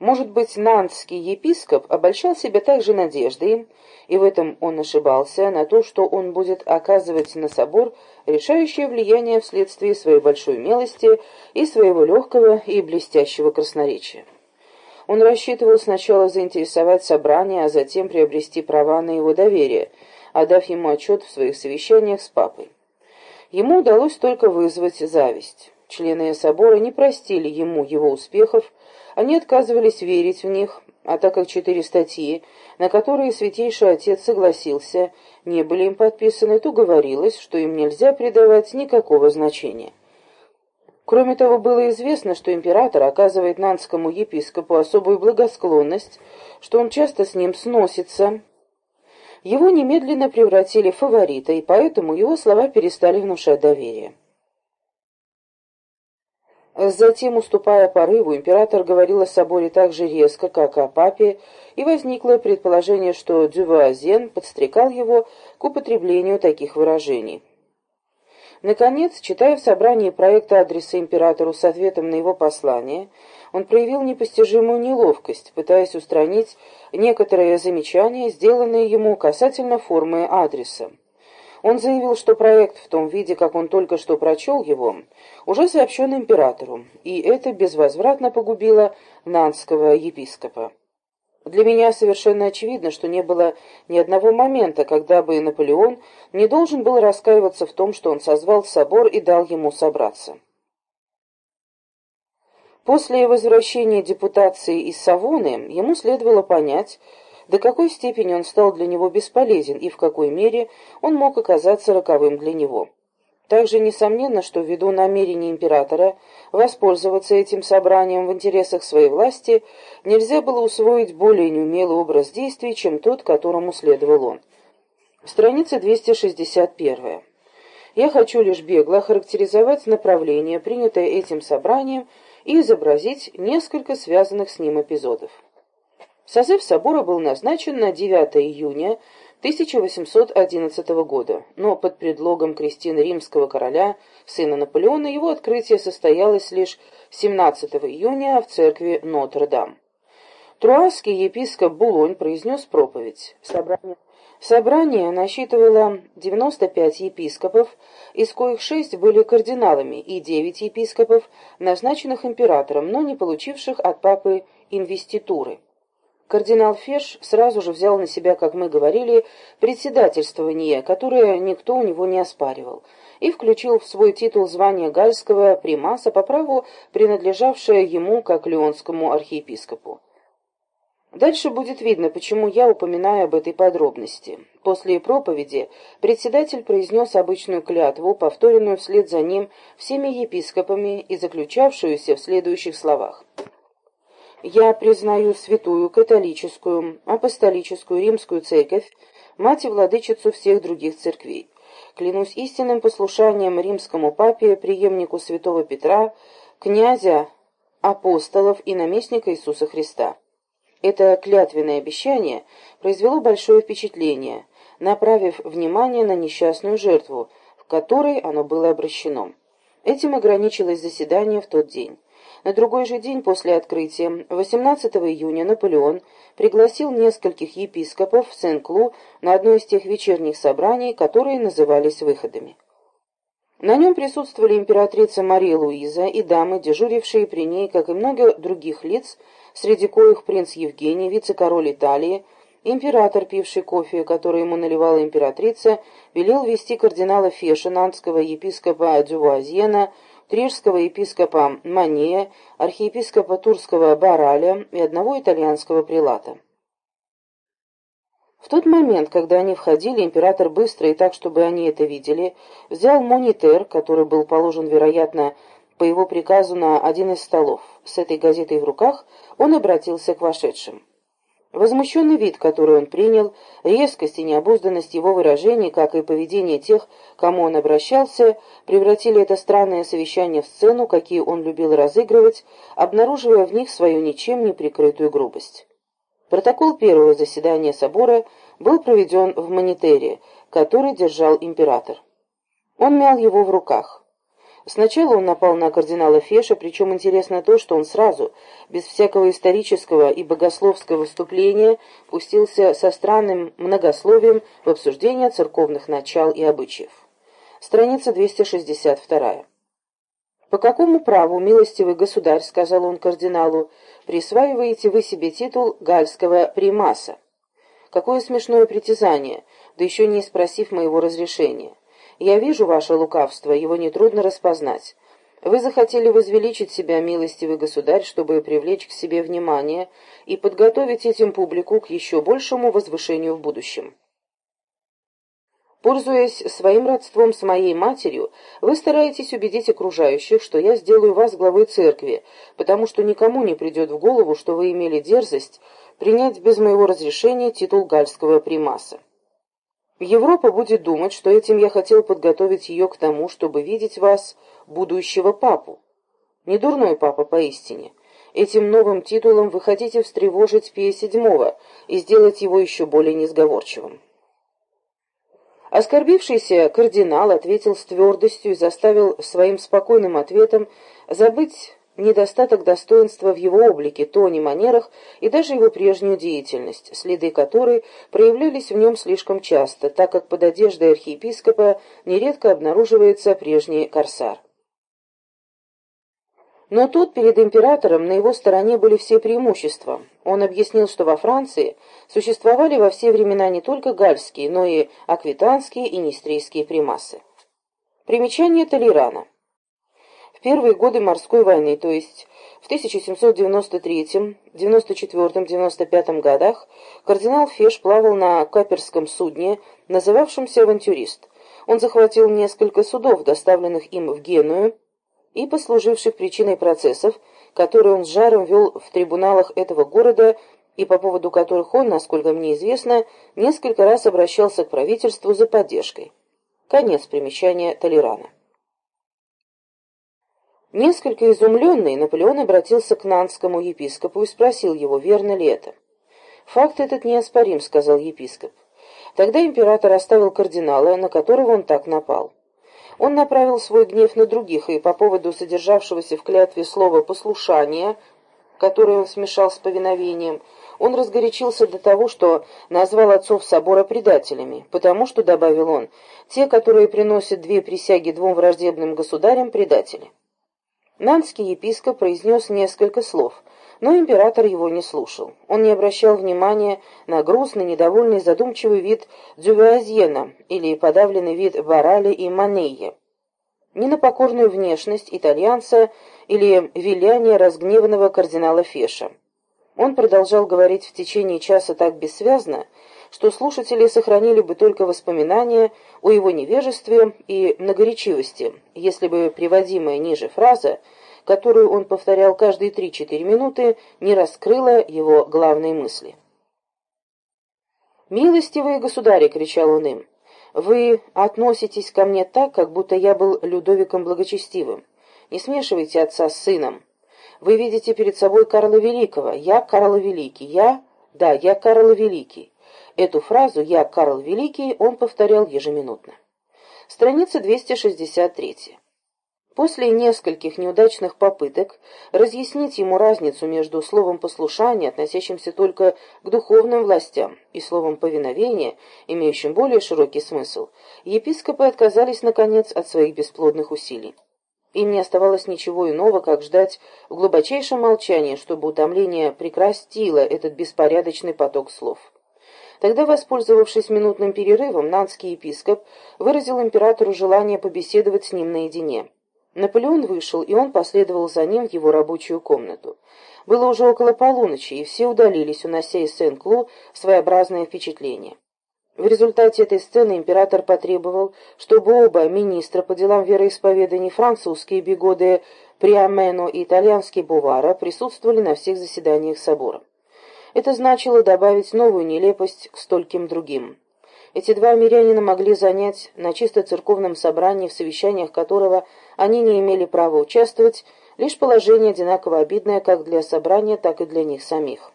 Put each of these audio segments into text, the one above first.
Может быть, нантский епископ обольщал себя также надеждой, и в этом он ошибался, на то, что он будет оказывать на собор решающее влияние вследствие своей большой милости и своего легкого и блестящего красноречия. Он рассчитывал сначала заинтересовать собрание, а затем приобрести права на его доверие, отдав ему отчет в своих совещаниях с папой. Ему удалось только вызвать зависть. Члены собора не простили ему его успехов, они отказывались верить в них, а так как четыре статьи, на которые Святейший Отец согласился, не были им подписаны, то говорилось, что им нельзя придавать никакого значения. Кроме того, было известно, что император оказывает нанскому епископу особую благосклонность, что он часто с ним сносится. Его немедленно превратили в фаворита, и поэтому его слова перестали внушать доверие. Затем, уступая порыву, император говорил о соборе так же резко, как о папе, и возникло предположение, что Дювуазен подстрекал его к употреблению таких выражений. Наконец, читая в собрании проекта адреса императору с ответом на его послание, он проявил непостижимую неловкость, пытаясь устранить некоторые замечания, сделанные ему касательно формы адреса. Он заявил, что проект в том виде, как он только что прочел его, уже сообщен императору, и это безвозвратно погубило нанского епископа. Для меня совершенно очевидно, что не было ни одного момента, когда бы Наполеон не должен был раскаиваться в том, что он созвал собор и дал ему собраться. После возвращения депутации из Савоны ему следовало понять, до какой степени он стал для него бесполезен и в какой мере он мог оказаться роковым для него. Также несомненно, что ввиду намерения императора воспользоваться этим собранием в интересах своей власти, нельзя было усвоить более неумелый образ действий, чем тот, которому следовал он. Страница 261. Я хочу лишь бегло характеризовать направление, принятое этим собранием, и изобразить несколько связанных с ним эпизодов. Созыв собора был назначен на 9 июня 1811 года, но под предлогом крестин римского короля, сына Наполеона, его открытие состоялось лишь 17 июня в церкви Нотр-Дам. Труасский епископ Булонь произнес проповедь. Собрание, собрание насчитывало 95 епископов, из коих шесть были кардиналами, и девять епископов, назначенных императором, но не получивших от папы инвеституры. Кардинал Феш сразу же взял на себя, как мы говорили, председательствование, которое никто у него не оспаривал, и включил в свой титул звание гальского примаса по праву, принадлежавшее ему как леонскому архиепископу. Дальше будет видно, почему я упоминаю об этой подробности. После проповеди председатель произнес обычную клятву, повторенную вслед за ним всеми епископами и заключавшуюся в следующих словах. Я признаю святую католическую, апостолическую римскую церковь, мать и владычицу всех других церквей. Клянусь истинным послушанием римскому папе, преемнику святого Петра, князя апостолов и наместника Иисуса Христа. Это клятвенное обещание произвело большое впечатление, направив внимание на несчастную жертву, в которой оно было обращено. Этим ограничилось заседание в тот день. На другой же день после открытия, 18 июня, Наполеон пригласил нескольких епископов в Сен-Клу на одно из тех вечерних собраний, которые назывались выходами. На нем присутствовали императрица Мария Луиза и дамы, дежурившие при ней, как и много других лиц, среди коих принц Евгений, вице-король Италии, император, пивший кофе, который ему наливала императрица, велел вести кардинала Феша, нанского епископа Дювуазьена, трижского епископа Мания, архиепископа Турского Бараля и одного итальянского прилата. В тот момент, когда они входили, император быстро и так, чтобы они это видели, взял монитер, который был положен, вероятно, по его приказу на один из столов. С этой газетой в руках он обратился к вошедшим. Возмущенный вид, который он принял, резкость и необузданность его выражений, как и поведение тех, кому он обращался, превратили это странное совещание в сцену, какие он любил разыгрывать, обнаруживая в них свою ничем не прикрытую грубость. Протокол первого заседания собора был проведен в монитере, который держал император. Он мял его в руках. Сначала он напал на кардинала Феша, причем интересно то, что он сразу, без всякого исторического и богословского выступления, пустился со странным многословием в обсуждение церковных начал и обычаев. Страница 262. «По какому праву, милостивый государь, — сказал он кардиналу, — присваиваете вы себе титул гальского примаса? Какое смешное притязание, да еще не спросив моего разрешения. Я вижу ваше лукавство, его нетрудно распознать. Вы захотели возвеличить себя, милостивый государь, чтобы привлечь к себе внимание и подготовить этим публику к еще большему возвышению в будущем. Пользуясь своим родством с моей матерью, вы стараетесь убедить окружающих, что я сделаю вас главой церкви, потому что никому не придет в голову, что вы имели дерзость принять без моего разрешения титул гальского примаса. Европа будет думать, что этим я хотел подготовить ее к тому, чтобы видеть вас, будущего папу. Не дурной папа поистине. Этим новым титулом вы хотите встревожить Пия седьмого и сделать его еще более несговорчивым. Оскорбившийся кардинал ответил с твердостью и заставил своим спокойным ответом забыть недостаток достоинства в его облике, тоне, манерах и даже его прежнюю деятельность, следы которой проявлялись в нем слишком часто, так как под одеждой архиепископа нередко обнаруживается прежний корсар. Но тут перед императором на его стороне были все преимущества. Он объяснил, что во Франции существовали во все времена не только гальские, но и аквитанские и нестрийские примасы. Примечание Толерана первые годы морской войны, то есть в 1793, 94, 95 годах, кардинал Феш плавал на каперском судне, называвшемся «Авантюрист». Он захватил несколько судов, доставленных им в Геную, и послуживших причиной процессов, которые он с жаром вел в трибуналах этого города и по поводу которых он, насколько мне известно, несколько раз обращался к правительству за поддержкой. Конец примечания Толерана. Несколько изумленный, Наполеон обратился к нанскому епископу и спросил его, верно ли это. «Факт этот неоспорим», — сказал епископ. Тогда император оставил кардинала, на которого он так напал. Он направил свой гнев на других, и по поводу содержавшегося в клятве слова «послушание», которое он смешал с повиновением, он разгорячился до того, что назвал отцов собора предателями, потому что, добавил он, те, которые приносят две присяги двум враждебным государям, предатели. Нанский епископ произнес несколько слов, но император его не слушал. Он не обращал внимания на грустный, недовольный, задумчивый вид Дювазьена или подавленный вид Барали и Манея, ни на покорную внешность итальянца или виляние разгневанного кардинала Феша. Он продолжал говорить в течение часа так бессвязно, что слушатели сохранили бы только воспоминания о его невежестве и многоречивости, если бы приводимая ниже фраза, которую он повторял каждые три-четыре минуты, не раскрыла его главные мысли. «Милостивые государи!» — кричал он им. «Вы относитесь ко мне так, как будто я был Людовиком Благочестивым. Не смешивайте отца с сыном. Вы видите перед собой Карла Великого. Я Карл Великий. Я... Да, я Карл Великий. Эту фразу «Я Карл Великий» он повторял ежеминутно. Страница 263. После нескольких неудачных попыток разъяснить ему разницу между словом «послушание», относящимся только к духовным властям, и словом «повиновение», имеющим более широкий смысл, епископы отказались, наконец, от своих бесплодных усилий. Им не оставалось ничего иного, как ждать в глубочайшем молчании, чтобы утомление прекратило этот беспорядочный поток слов. Тогда, воспользовавшись минутным перерывом, нанский епископ выразил императору желание побеседовать с ним наедине. Наполеон вышел, и он последовал за ним в его рабочую комнату. Было уже около полуночи, и все удалились, унося из Сен-Клу своеобразное впечатление. В результате этой сцены император потребовал, чтобы оба министра по делам вероисповеданий, французские бигоды Приамено и итальянский Бувара, присутствовали на всех заседаниях собора. Это значило добавить новую нелепость к стольким другим. Эти два мирянина могли занять на чисто церковном собрании, в совещаниях которого они не имели права участвовать, лишь положение одинаково обидное как для собрания, так и для них самих.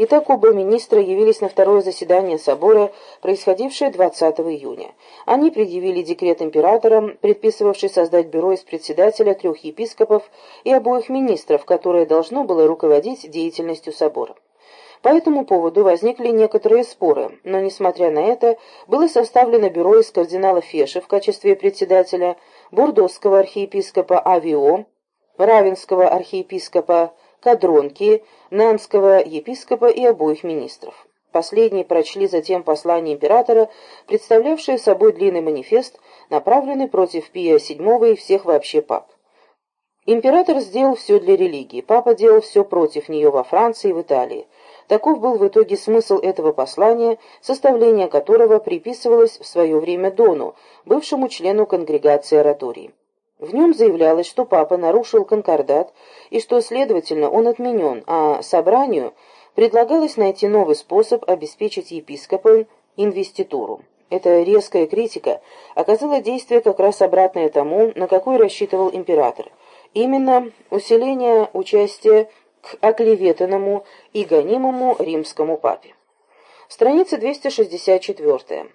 Итак, оба министра явились на второе заседание собора, происходившее 20 июня. Они предъявили декрет императора, предписывавший создать бюро из председателя, трех епископов и обоих министров, которое должно было руководить деятельностью собора. По этому поводу возникли некоторые споры, но, несмотря на это, было составлено бюро из кардинала Феша в качестве председателя, бурдосского архиепископа Авио, равенского архиепископа Кадронки, Нанского епископа и обоих министров. Последние прочли затем послание императора, представлявшее собой длинный манифест, направленный против Пия VII и всех вообще пап. Император сделал все для религии, папа делал все против нее во Франции и в Италии. Таков был в итоге смысл этого послания, составление которого приписывалось в свое время Дону, бывшему члену конгрегации оратории. В нем заявлялось, что папа нарушил конкордат и что, следовательно, он отменен, а собранию предлагалось найти новый способ обеспечить епископам инвеституру. Эта резкая критика оказала действие как раз обратное тому, на какой рассчитывал император. Именно усиление участия к оклеветанному и гонимому римскому папе. Страница 264.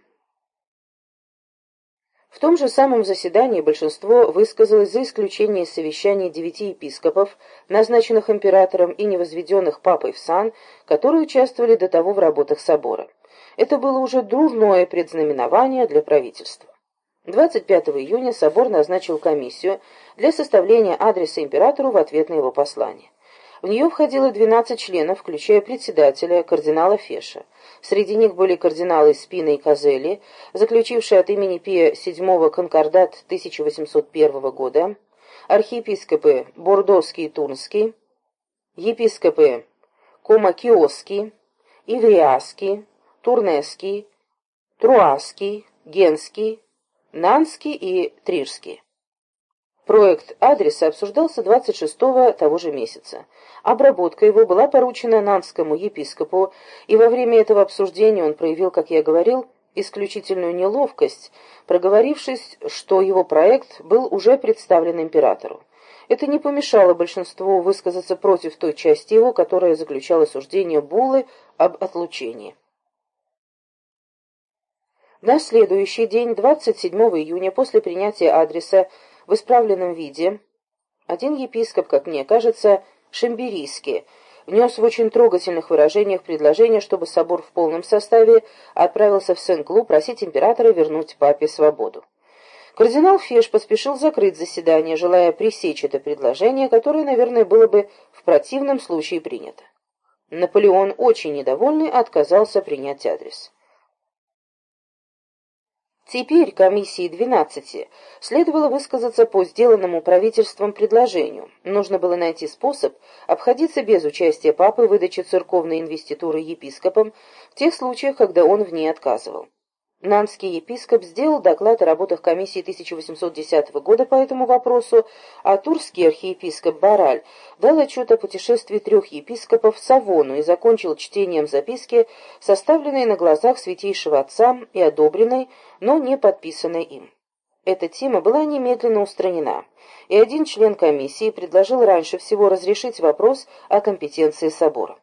В том же самом заседании большинство высказалось за исключение совещания девяти епископов, назначенных императором и невозведенных папой в сан, которые участвовали до того в работах собора. Это было уже дурное предзнаменование для правительства. 25 июня собор назначил комиссию для составления адреса императору в ответ на его послание. В нее входило 12 членов, включая председателя, кардинала Феша. Среди них были кардиналы Спина и Козели, заключившие от имени Пия VII конкордат 1801 года, архиепископы Бордоский и Турнский, епископы Комакиоский, Ивриаский, Турнеский, Труаский, Генский, Нанский и Трирский. Проект адреса обсуждался 26-го того же месяца. Обработка его была поручена нанскому епископу, и во время этого обсуждения он проявил, как я говорил, исключительную неловкость, проговорившись, что его проект был уже представлен императору. Это не помешало большинству высказаться против той части его, которая заключала суждение Буллы об отлучении. На следующий день, 27 июня, после принятия адреса, в исправленном виде. Один епископ, как мне кажется, Шамберийский, внес в очень трогательных выражениях предложение, чтобы собор в полном составе отправился в Сен-Клу просить императора вернуть папе свободу. Кардинал Феш поспешил закрыть заседание, желая пресечь это предложение, которое, наверное, было бы в противном случае принято. Наполеон, очень недовольный, отказался принять адрес. Теперь комиссии 12 следовало высказаться по сделанному правительством предложению. Нужно было найти способ обходиться без участия папы в выдаче церковной инвеституры епископам в тех случаях, когда он в ней отказывал. Нанский епископ сделал доклад о работах комиссии 1810 года по этому вопросу, а турский архиепископ Бараль дал отчет о путешествии трех епископов в Савону и закончил чтением записки, составленной на глазах святейшего отца и одобренной, но не подписанной им. Эта тема была немедленно устранена, и один член комиссии предложил раньше всего разрешить вопрос о компетенции собора.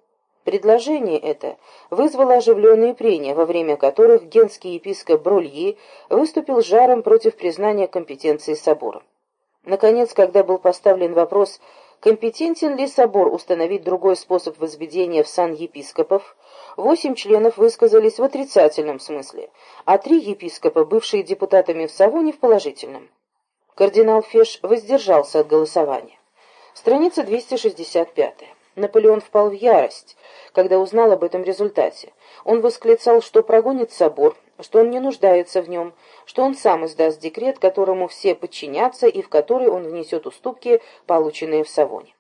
Предложение это вызвало оживленные прения, во время которых генский епископ Брульи выступил жаром против признания компетенции собора. Наконец, когда был поставлен вопрос, компетентен ли собор установить другой способ возведения в сан епископов, восемь членов высказались в отрицательном смысле, а три епископа, бывшие депутатами в Савоне, в положительном. Кардинал Феш воздержался от голосования. Страница 265. Наполеон впал в ярость, когда узнал об этом результате. Он восклицал, что прогонит собор, что он не нуждается в нем, что он сам издаст декрет, которому все подчинятся и в который он внесет уступки, полученные в Савоне.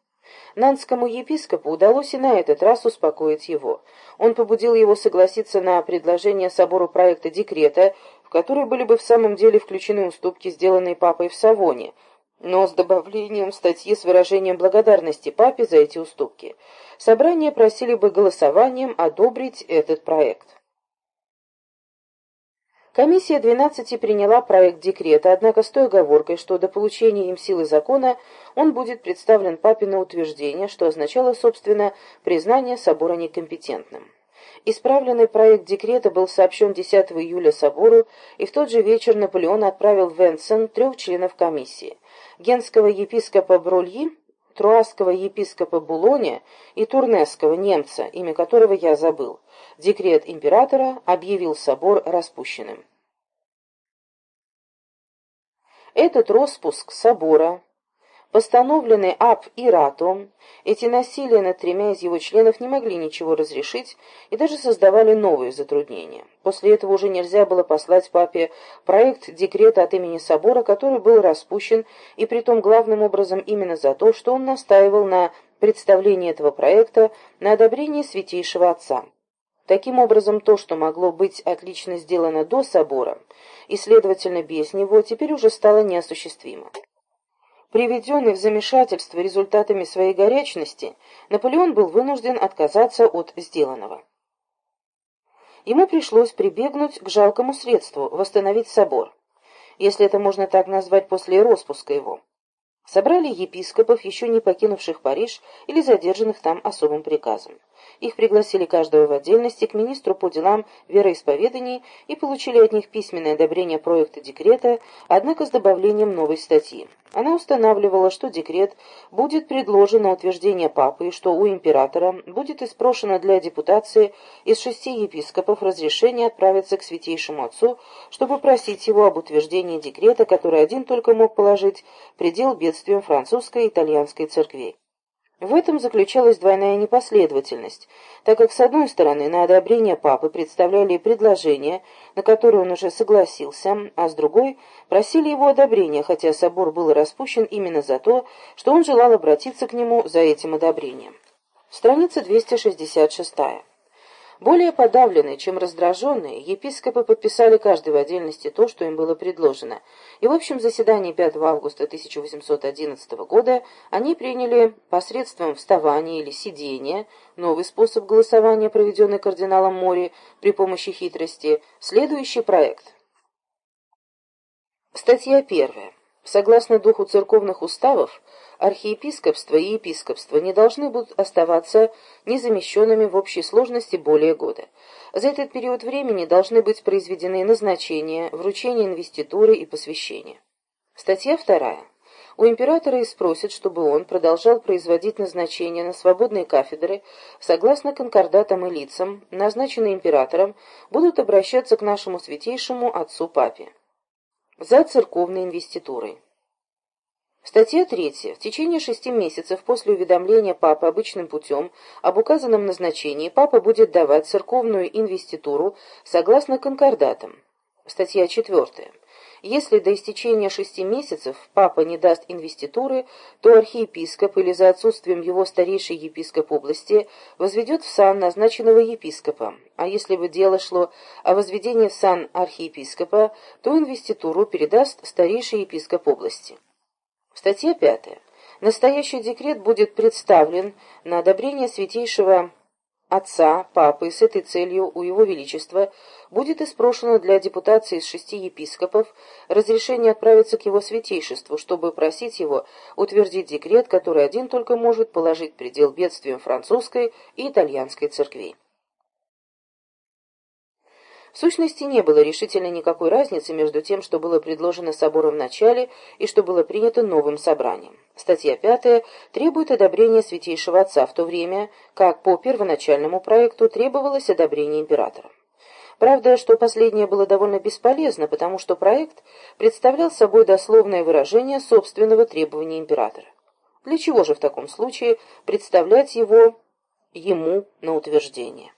Нанскому епископу удалось и на этот раз успокоить его. Он побудил его согласиться на предложение собору проекта декрета, в который были бы в самом деле включены уступки, сделанные папой в Савоне, но с добавлением статьи с выражением благодарности папе за эти уступки. Собрание просили бы голосованием одобрить этот проект. Комиссия 12 приняла проект декрета, однако с той оговоркой, что до получения им силы закона он будет представлен папе на утверждение, что означало, собственно, признание собора некомпетентным. Исправленный проект декрета был сообщен 10 июля собору, и в тот же вечер Наполеон отправил в Венсен трех членов комиссии. Генского епископа Брольи, труасского епископа Булоня и турнесского немца, имя которого я забыл. Декрет императора объявил собор распущенным. Этот распуск собора, постановленный Аб Иратом, эти насилия над тремя из его членов не могли ничего разрешить и даже создавали новые затруднения. После этого уже нельзя было послать папе проект декрета от имени собора, который был распущен, и притом главным образом именно за то, что он настаивал на представлении этого проекта на одобрение Святейшего Отца. Таким образом, то, что могло быть отлично сделано до собора, и, следовательно, без него, теперь уже стало неосуществимо. Приведенный в замешательство результатами своей горячности, Наполеон был вынужден отказаться от сделанного. Ему пришлось прибегнуть к жалкому средству – восстановить собор, если это можно так назвать после распуска его. Собрали епископов, еще не покинувших Париж или задержанных там особым приказом. Их пригласили каждого в отдельности к министру по делам вероисповеданий и получили от них письменное одобрение проекта декрета, однако с добавлением новой статьи. Она устанавливала, что декрет будет предложен на утверждение папы и что у императора будет испрошено для депутации из шести епископов разрешение отправиться к святейшему отцу, чтобы просить его об утверждении декрета, который один только мог положить предел бедствиям французской и итальянской церквей. В этом заключалась двойная непоследовательность, так как с одной стороны на одобрение папы представляли предложения, на которые он уже согласился, а с другой просили его одобрения, хотя собор был распущен именно за то, что он желал обратиться к нему за этим одобрением. Страница 266. Более подавленные, чем раздраженные, епископы подписали каждый в отдельности то, что им было предложено, и в общем заседании 5 августа 1811 года они приняли посредством вставания или сидения, новый способ голосования, проведенный кардиналом Мори при помощи хитрости, следующий проект. Статья первая. Согласно духу церковных уставов, архиепископство и епископство не должны будут оставаться незамещенными в общей сложности более года. За этот период времени должны быть произведены назначения, вручение инвеституры и посвящения. Статья вторая. У императора и спросят, чтобы он продолжал производить назначения на свободные кафедры, согласно конкордатам и лицам, назначенные императором, будут обращаться к нашему святейшему отцу-папе. За церковной инвеститурой. Статья 3. В течение шести месяцев после уведомления Папы обычным путем об указанном назначении Папа будет давать церковную инвеституру согласно конкордатам. Статья 4. Если до истечения шести месяцев Папа не даст инвеституры, то архиепископ или за отсутствием его старейший епископ области возведет в сан назначенного епископа, а если бы дело шло о возведении в сан архиепископа, то инвеституру передаст старейший епископ области. Статья 5. Настоящий декрет будет представлен на одобрение святейшего отца, папы, с этой целью у его величества будет испрошено для депутации из шести епископов разрешение отправиться к его святейшеству, чтобы просить его утвердить декрет, который один только может положить предел бедствиям французской и итальянской церквей. В сущности, не было решительно никакой разницы между тем, что было предложено собором в начале и что было принято новым собранием. Статья 5 требует одобрения Святейшего Отца, в то время как по первоначальному проекту требовалось одобрение императора. Правда, что последнее было довольно бесполезно, потому что проект представлял собой дословное выражение собственного требования императора. Для чего же в таком случае представлять его ему на утверждение?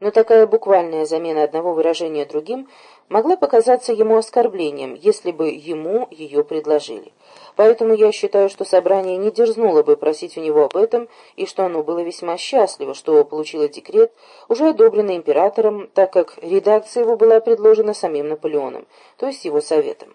Но такая буквальная замена одного выражения другим могла показаться ему оскорблением, если бы ему ее предложили. Поэтому я считаю, что собрание не дерзнуло бы просить у него об этом, и что оно было весьма счастливо, что получило декрет, уже одобренный императором, так как редакция его была предложена самим Наполеоном, то есть его советом.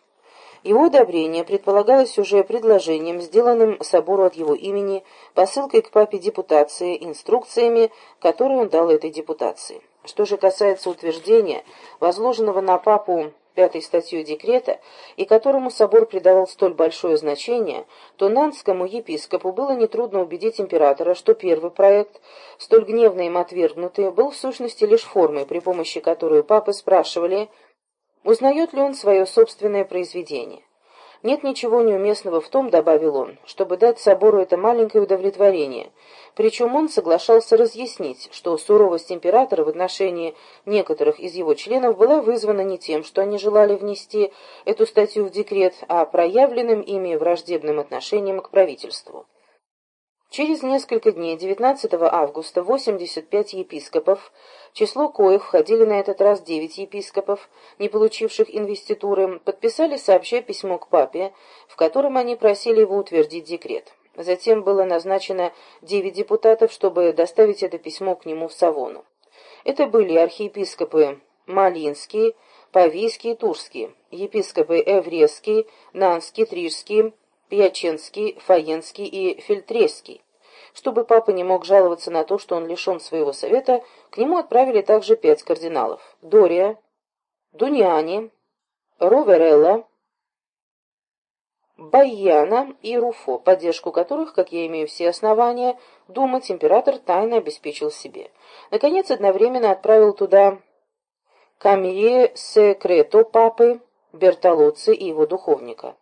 Его одобрение предполагалось уже предложением, сделанным собору от его имени, посылкой к папе депутации, инструкциями, которые он дал этой депутации. Что же касается утверждения, возложенного на папу пятой статьей декрета, и которому собор придавал столь большое значение, то нанскому епископу было нетрудно убедить императора, что первый проект, столь гневно им отвергнутый, был в сущности лишь формой, при помощи которой папы спрашивали, узнает ли он свое собственное произведение. Нет ничего неуместного в том, добавил он, чтобы дать собору это маленькое удовлетворение. Причем он соглашался разъяснить, что суровость императора в отношении некоторых из его членов была вызвана не тем, что они желали внести эту статью в декрет, а проявленным ими враждебным отношением к правительству. Через несколько дней, 19 августа, 85 епископов, число коих входили на этот раз 9 епископов, не получивших инвеституры, подписали сообща письмо к папе, в котором они просили его утвердить декрет. Затем было назначено 9 депутатов, чтобы доставить это письмо к нему в Савону. Это были архиепископы Малинский, Павийский и Турский, епископы Эвресский, Нанский, Трижский, Пьяченский, Фаенский и Фильтреский. Чтобы папа не мог жаловаться на то, что он лишен своего совета, к нему отправили также пять кардиналов. Дория, Дуниани, Роверелла, Байяна и Руфо, поддержку которых, как я имею все основания, думать император тайно обеспечил себе. Наконец, одновременно отправил туда Камье Секрето папы, Бертолоцци и его духовника.